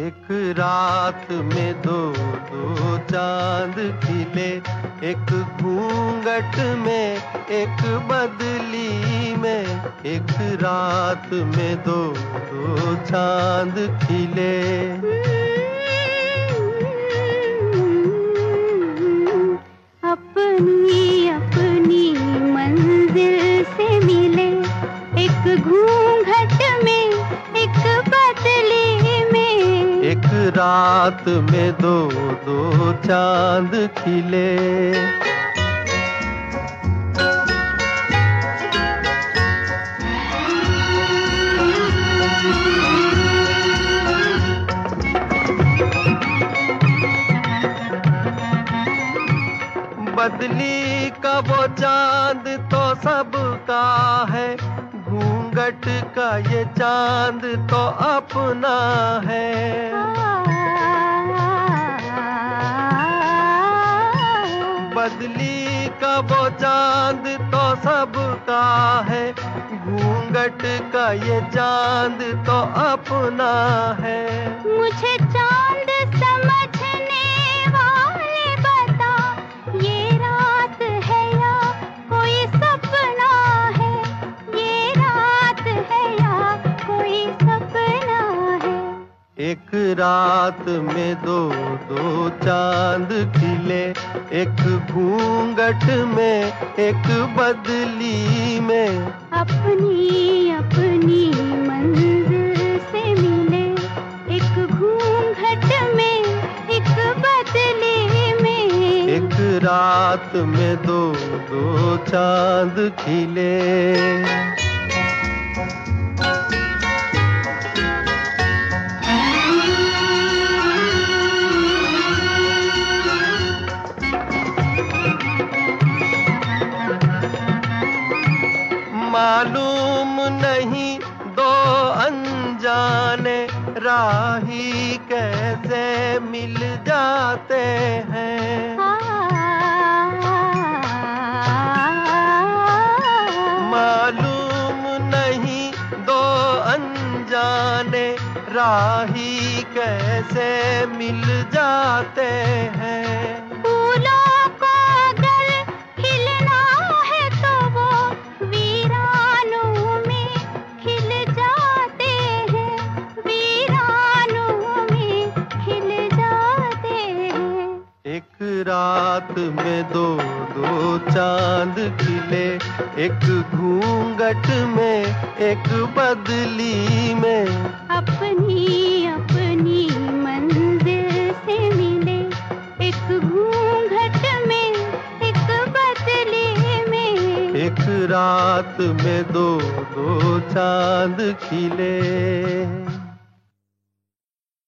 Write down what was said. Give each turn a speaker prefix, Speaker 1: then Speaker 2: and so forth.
Speaker 1: एक रात में दो दो चाँद खिले। एक घूंघट में, एक बदली में। एक रात में दो दो चाँद खिले।
Speaker 2: एक
Speaker 1: रात में दो दो चाँद खिले। बदली का वो चाँद तो सबका है। घूंघट का ये चाँद तो अपना है। बदली का वो चाँद तो सबका है। घूंघट का ये चाँद तो अपना है।
Speaker 2: मुझे चाँद
Speaker 1: एक रात में दो दो चाँद खिले। एक घूंघट में एक बदली में।
Speaker 2: अपनी अपनी मंजिल से मिले। एक घूंघट में एक बदले में।
Speaker 1: एक रात में दो दो चाँद खिले। मालूम नहीं दो अनजाने राही कैसे मिल जाते हैं। मालूम नहीं दो अनजाने राही कैसे मिल जाते हैं। रात में दो दो चाँद खिले एक घूंघट में एक बदली में।
Speaker 2: अपनी अपनी मंजिल से मिले एक घूंघट में एक बदली में।
Speaker 1: एक रात में दो दो चाँद खिले।